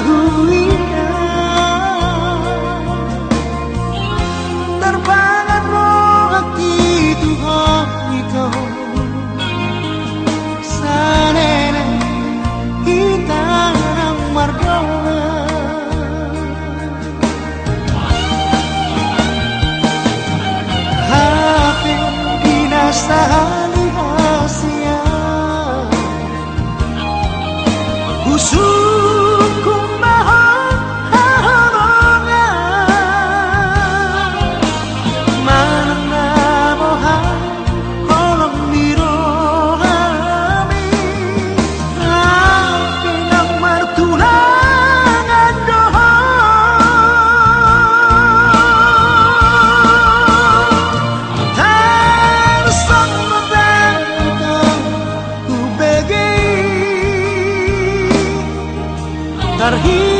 tahu happy